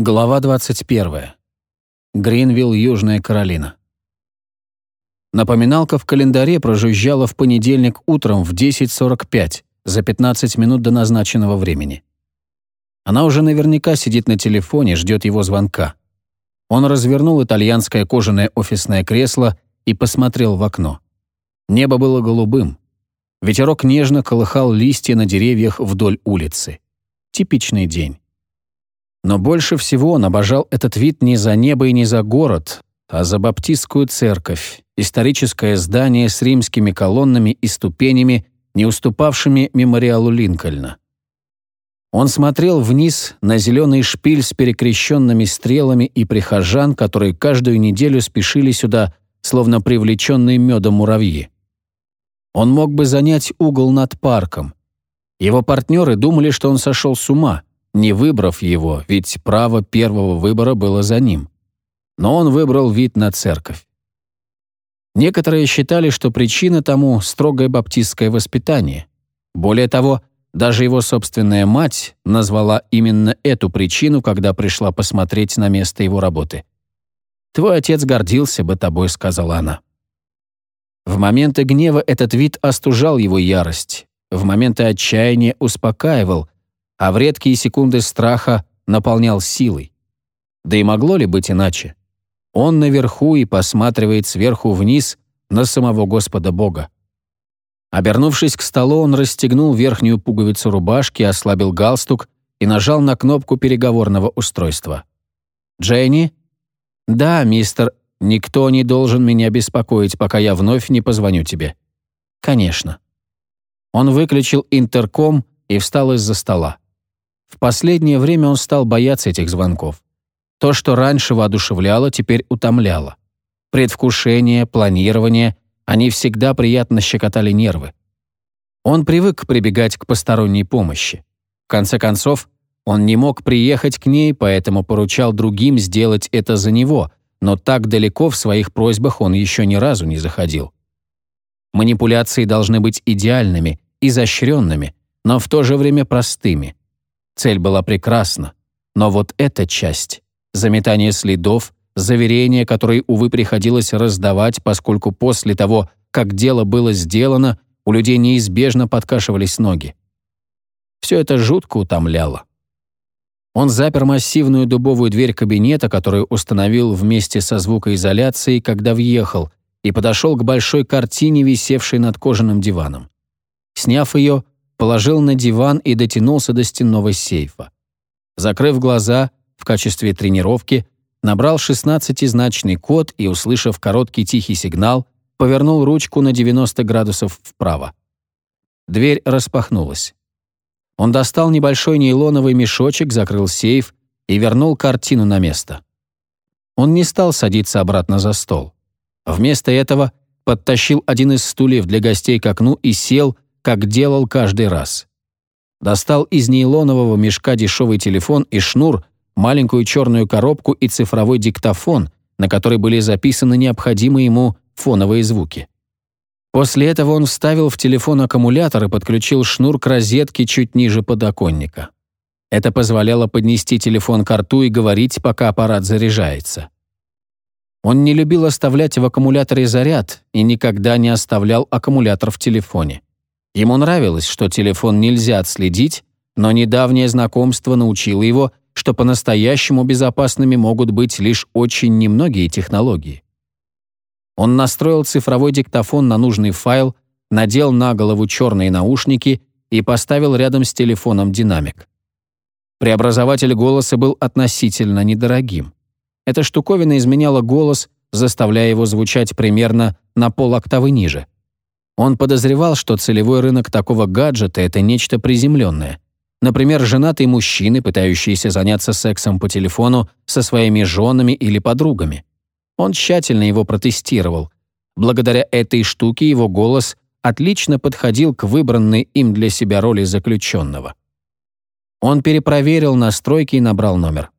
Глава 21. Гринвилл, Южная Каролина. Напоминалка в календаре прожужжала в понедельник утром в 10.45, за 15 минут до назначенного времени. Она уже наверняка сидит на телефоне, ждет его звонка. Он развернул итальянское кожаное офисное кресло и посмотрел в окно. Небо было голубым. Ветерок нежно колыхал листья на деревьях вдоль улицы. Типичный день. Но больше всего он обожал этот вид не за небо и не за город, а за баптистскую церковь, историческое здание с римскими колоннами и ступенями, не уступавшими мемориалу Линкольна. Он смотрел вниз на зеленый шпиль с перекрещенными стрелами и прихожан, которые каждую неделю спешили сюда, словно привлеченные медом муравьи. Он мог бы занять угол над парком. Его партнеры думали, что он сошел с ума — не выбрав его, ведь право первого выбора было за ним. Но он выбрал вид на церковь. Некоторые считали, что причина тому — строгое баптистское воспитание. Более того, даже его собственная мать назвала именно эту причину, когда пришла посмотреть на место его работы. «Твой отец гордился бы тобой», — сказала она. В моменты гнева этот вид остужал его ярость, в моменты отчаяния успокаивал, а в редкие секунды страха наполнял силой. Да и могло ли быть иначе? Он наверху и посматривает сверху вниз на самого Господа Бога. Обернувшись к столу, он расстегнул верхнюю пуговицу рубашки, ослабил галстук и нажал на кнопку переговорного устройства. «Дженни?» «Да, мистер, никто не должен меня беспокоить, пока я вновь не позвоню тебе». «Конечно». Он выключил интерком и встал из-за стола. В последнее время он стал бояться этих звонков. То, что раньше воодушевляло, теперь утомляло. Предвкушение, планирование — они всегда приятно щекотали нервы. Он привык прибегать к посторонней помощи. В конце концов, он не мог приехать к ней, поэтому поручал другим сделать это за него, но так далеко в своих просьбах он еще ни разу не заходил. Манипуляции должны быть идеальными, изощренными, но в то же время простыми. Цель была прекрасна, но вот эта часть — заметание следов, заверения, которые, увы, приходилось раздавать, поскольку после того, как дело было сделано, у людей неизбежно подкашивались ноги. Все это жутко утомляло. Он запер массивную дубовую дверь кабинета, которую установил вместе со звукоизоляцией, когда въехал, и подошел к большой картине, висевшей над кожаным диваном. Сняв ее, положил на диван и дотянулся до стенного сейфа. Закрыв глаза, в качестве тренировки, набрал 16-значный код и, услышав короткий тихий сигнал, повернул ручку на 90 градусов вправо. Дверь распахнулась. Он достал небольшой нейлоновый мешочек, закрыл сейф и вернул картину на место. Он не стал садиться обратно за стол. Вместо этого подтащил один из стульев для гостей к окну и сел, как делал каждый раз. Достал из нейлонового мешка дешевый телефон и шнур, маленькую черную коробку и цифровой диктофон, на который были записаны необходимые ему фоновые звуки. После этого он вставил в телефон аккумулятор и подключил шнур к розетке чуть ниже подоконника. Это позволяло поднести телефон к рту и говорить, пока аппарат заряжается. Он не любил оставлять в аккумуляторе заряд и никогда не оставлял аккумулятор в телефоне. Ему нравилось, что телефон нельзя отследить, но недавнее знакомство научило его, что по-настоящему безопасными могут быть лишь очень немногие технологии. Он настроил цифровой диктофон на нужный файл, надел на голову черные наушники и поставил рядом с телефоном динамик. Преобразователь голоса был относительно недорогим. Эта штуковина изменяла голос, заставляя его звучать примерно на полоктавы ниже — он подозревал, что целевой рынок такого гаджета — это нечто приземленное. Например, женатые мужчины, пытающиеся заняться сексом по телефону со своими женами или подругами. Он тщательно его протестировал. Благодаря этой штуке его голос отлично подходил к выбранной им для себя роли заключенного. Он перепроверил настройки и набрал номер.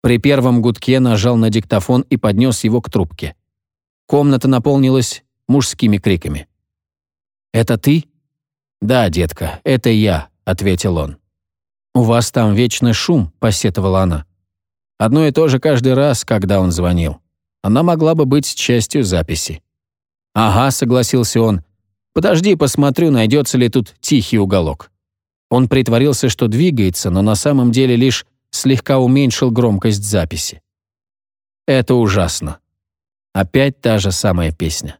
При первом гудке нажал на диктофон и поднес его к трубке. Комната наполнилась мужскими криками. «Это ты?» «Да, детка, это я», — ответил он. «У вас там вечный шум», — посетовала она. Одно и то же каждый раз, когда он звонил. Она могла бы быть частью записи. «Ага», — согласился он. «Подожди, посмотрю, найдется ли тут тихий уголок». Он притворился, что двигается, но на самом деле лишь слегка уменьшил громкость записи. Это ужасно. Опять та же самая песня.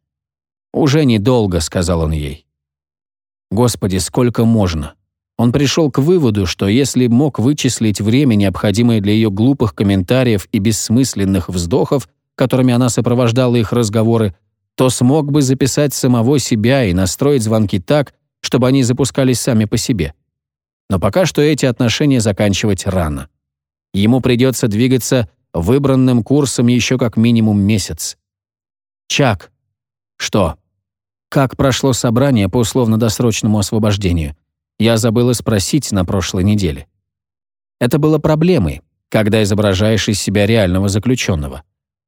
«Уже недолго», — сказал он ей. Господи, сколько можно? Он пришел к выводу, что если мог вычислить время, необходимое для ее глупых комментариев и бессмысленных вздохов, которыми она сопровождала их разговоры, то смог бы записать самого себя и настроить звонки так, чтобы они запускались сами по себе. Но пока что эти отношения заканчивать рано. Ему придется двигаться выбранным курсом еще как минимум месяц. Чак. Что? Как прошло собрание по условно-досрочному освобождению? Я забыла спросить на прошлой неделе. Это было проблемой, когда изображаешь из себя реального заключенного.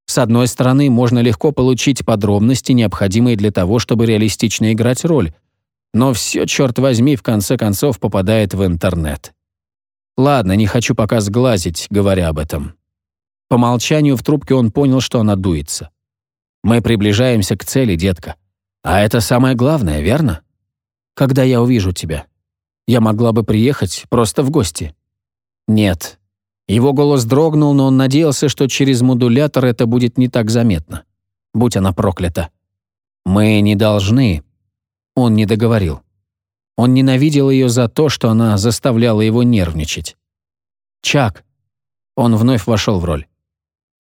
С одной стороны, можно легко получить подробности, необходимые для того, чтобы реалистично играть роль, но все, черт возьми, в конце концов попадает в интернет. Ладно, не хочу пока сглазить, говоря об этом. По молчанию в трубке он понял, что она дуется. «Мы приближаемся к цели, детка. А это самое главное, верно? Когда я увижу тебя? Я могла бы приехать просто в гости». «Нет». Его голос дрогнул, но он надеялся, что через модулятор это будет не так заметно. Будь она проклята. «Мы не должны». Он не договорил. Он ненавидел ее за то, что она заставляла его нервничать. «Чак». Он вновь вошел в роль.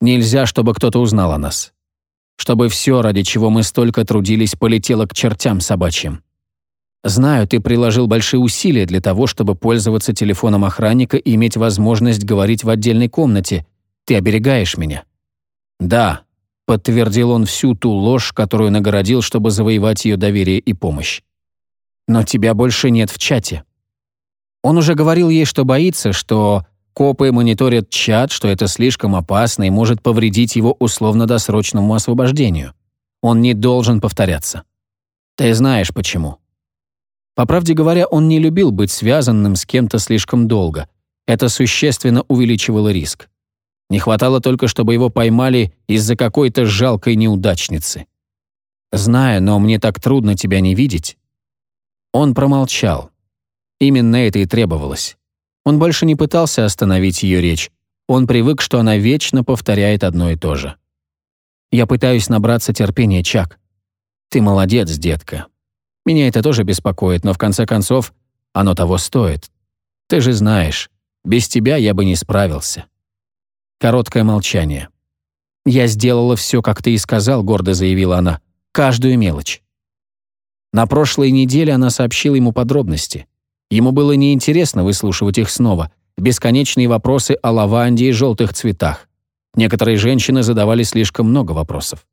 Нельзя, чтобы кто-то узнал о нас. Чтобы все, ради чего мы столько трудились, полетело к чертям собачьим. Знаю, ты приложил большие усилия для того, чтобы пользоваться телефоном охранника и иметь возможность говорить в отдельной комнате. Ты оберегаешь меня. Да, подтвердил он всю ту ложь, которую нагородил, чтобы завоевать ее доверие и помощь. Но тебя больше нет в чате. Он уже говорил ей, что боится, что Копы мониторят чат, что это слишком опасно и может повредить его условно-досрочному освобождению. Он не должен повторяться. Ты знаешь почему. По правде говоря, он не любил быть связанным с кем-то слишком долго. Это существенно увеличивало риск. Не хватало только, чтобы его поймали из-за какой-то жалкой неудачницы. Знаю, но мне так трудно тебя не видеть». Он промолчал. Именно это и требовалось. Он больше не пытался остановить ее речь. Он привык, что она вечно повторяет одно и то же. «Я пытаюсь набраться терпения, Чак. Ты молодец, детка. Меня это тоже беспокоит, но в конце концов оно того стоит. Ты же знаешь, без тебя я бы не справился». Короткое молчание. «Я сделала все, как ты и сказал», — гордо заявила она. «Каждую мелочь». На прошлой неделе она сообщила ему подробности. Ему было неинтересно выслушивать их снова. Бесконечные вопросы о лаванде и желтых цветах. Некоторые женщины задавали слишком много вопросов.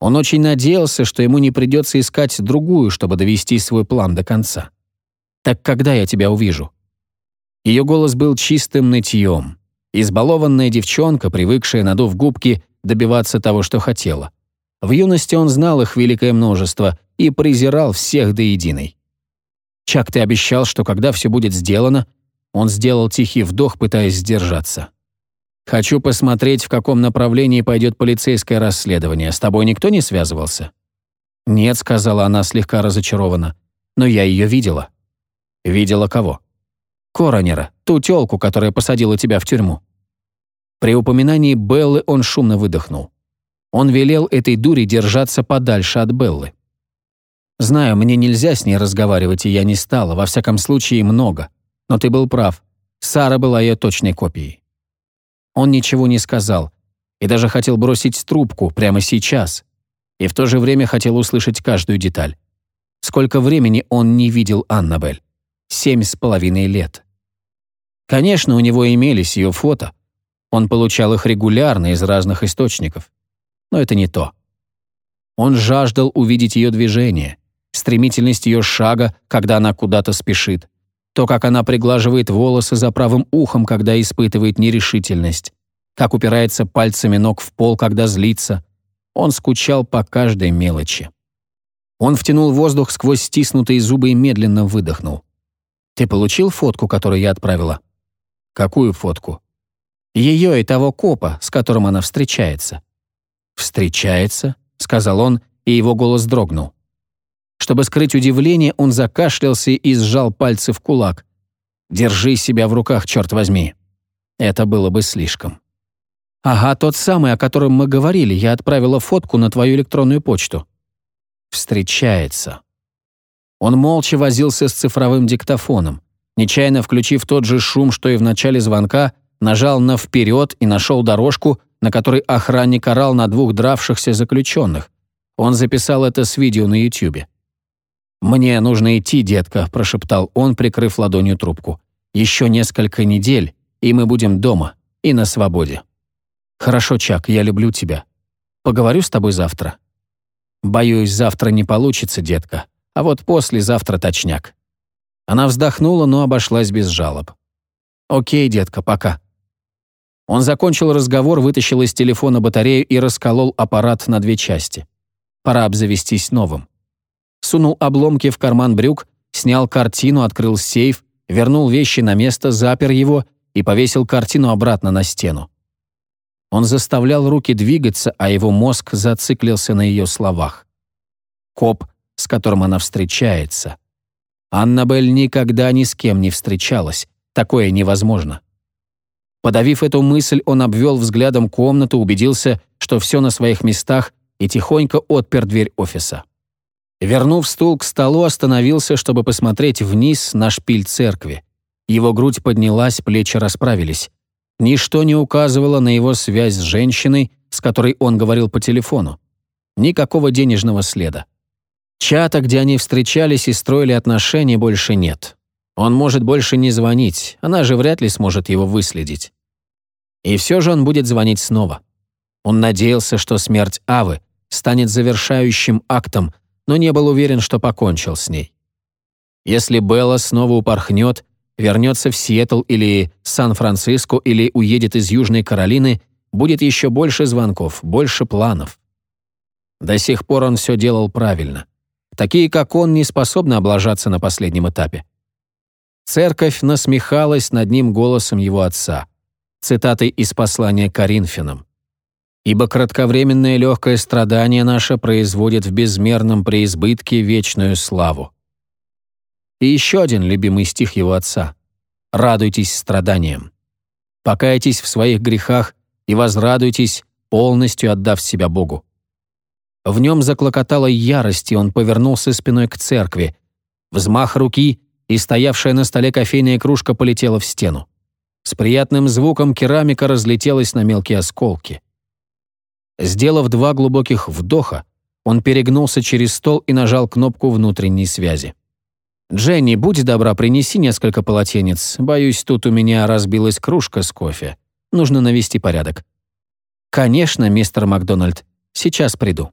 Он очень надеялся, что ему не придется искать другую, чтобы довести свой план до конца. «Так когда я тебя увижу?» Ее голос был чистым нытьем. Избалованная девчонка, привыкшая, надув губки, добиваться того, что хотела. В юности он знал их великое множество и презирал всех до единой. Чак, ты обещал, что когда все будет сделано, он сделал тихий вдох, пытаясь сдержаться. Хочу посмотреть, в каком направлении пойдет полицейское расследование. С тобой никто не связывался? Нет, сказала она слегка разочарованно. Но я ее видела. Видела кого? Коронера, ту тёлку, которая посадила тебя в тюрьму. При упоминании Беллы он шумно выдохнул. Он велел этой дуре держаться подальше от Беллы. Знаю, мне нельзя с ней разговаривать, и я не стала, во всяком случае, много. Но ты был прав. Сара была ее точной копией. Он ничего не сказал, и даже хотел бросить трубку прямо сейчас. И в то же время хотел услышать каждую деталь. Сколько времени он не видел Аннабель? Семь с половиной лет. Конечно, у него имелись ее фото. Он получал их регулярно из разных источников. Но это не то. Он жаждал увидеть ее движение, стремительность ее шага, когда она куда-то спешит, то, как она приглаживает волосы за правым ухом, когда испытывает нерешительность, как упирается пальцами ног в пол, когда злится. Он скучал по каждой мелочи. Он втянул воздух сквозь стиснутые зубы и медленно выдохнул. «Ты получил фотку, которую я отправила?» «Какую фотку?» Ее и того копа, с которым она встречается. «Встречается?» — сказал он, и его голос дрогнул. Чтобы скрыть удивление, он закашлялся и сжал пальцы в кулак. «Держи себя в руках, черт возьми!» Это было бы слишком. «Ага, тот самый, о котором мы говорили. Я отправила фотку на твою электронную почту». «Встречается». Он молча возился с цифровым диктофоном. Нечаянно включив тот же шум, что и в начале звонка, нажал на «вперед» и нашел дорожку, на которой охранник орал на двух дравшихся заключенных. Он записал это с видео на Ютьюбе. «Мне нужно идти, детка», – прошептал он, прикрыв ладонью трубку. «Еще несколько недель, и мы будем дома и на свободе». «Хорошо, Чак, я люблю тебя. Поговорю с тобой завтра». «Боюсь, завтра не получится, детка, а вот послезавтра точняк». Она вздохнула, но обошлась без жалоб. «Окей, детка, пока». Он закончил разговор, вытащил из телефона батарею и расколол аппарат на две части. Пора обзавестись новым. Сунул обломки в карман брюк, снял картину, открыл сейф, вернул вещи на место, запер его и повесил картину обратно на стену. Он заставлял руки двигаться, а его мозг зациклился на ее словах. Коп, с которым она встречается. Аннабель никогда ни с кем не встречалась. Такое невозможно. Подавив эту мысль, он обвел взглядом комнату, убедился, что все на своих местах, и тихонько отпер дверь офиса. Вернув стул к столу, остановился, чтобы посмотреть вниз на шпиль церкви. Его грудь поднялась, плечи расправились. Ничто не указывало на его связь с женщиной, с которой он говорил по телефону. Никакого денежного следа. Чата, где они встречались и строили отношения, больше нет. Он может больше не звонить, она же вряд ли сможет его выследить. И все же он будет звонить снова. Он надеялся, что смерть Авы станет завершающим актом, но не был уверен, что покончил с ней. Если Белла снова упорхнет, вернется в Сиэтл или Сан-Франциско или уедет из Южной Каролины, будет еще больше звонков, больше планов. До сих пор он все делал правильно. Такие, как он, не способны облажаться на последнем этапе. Церковь насмехалась над ним голосом его отца. Цитатой из послания Коринфянам. «Ибо кратковременное легкое страдание наше производит в безмерном преизбытке вечную славу». И еще один любимый стих его отца. «Радуйтесь страданиям. Покайтесь в своих грехах и возрадуйтесь, полностью отдав себя Богу». В нем заклокотала ярость, и он повернулся спиной к церкви. Взмах руки, и стоявшая на столе кофейная кружка полетела в стену. С приятным звуком керамика разлетелась на мелкие осколки. Сделав два глубоких вдоха, он перегнулся через стол и нажал кнопку внутренней связи. «Дженни, будь добра, принеси несколько полотенец. Боюсь, тут у меня разбилась кружка с кофе. Нужно навести порядок». «Конечно, мистер Макдональд. Сейчас приду».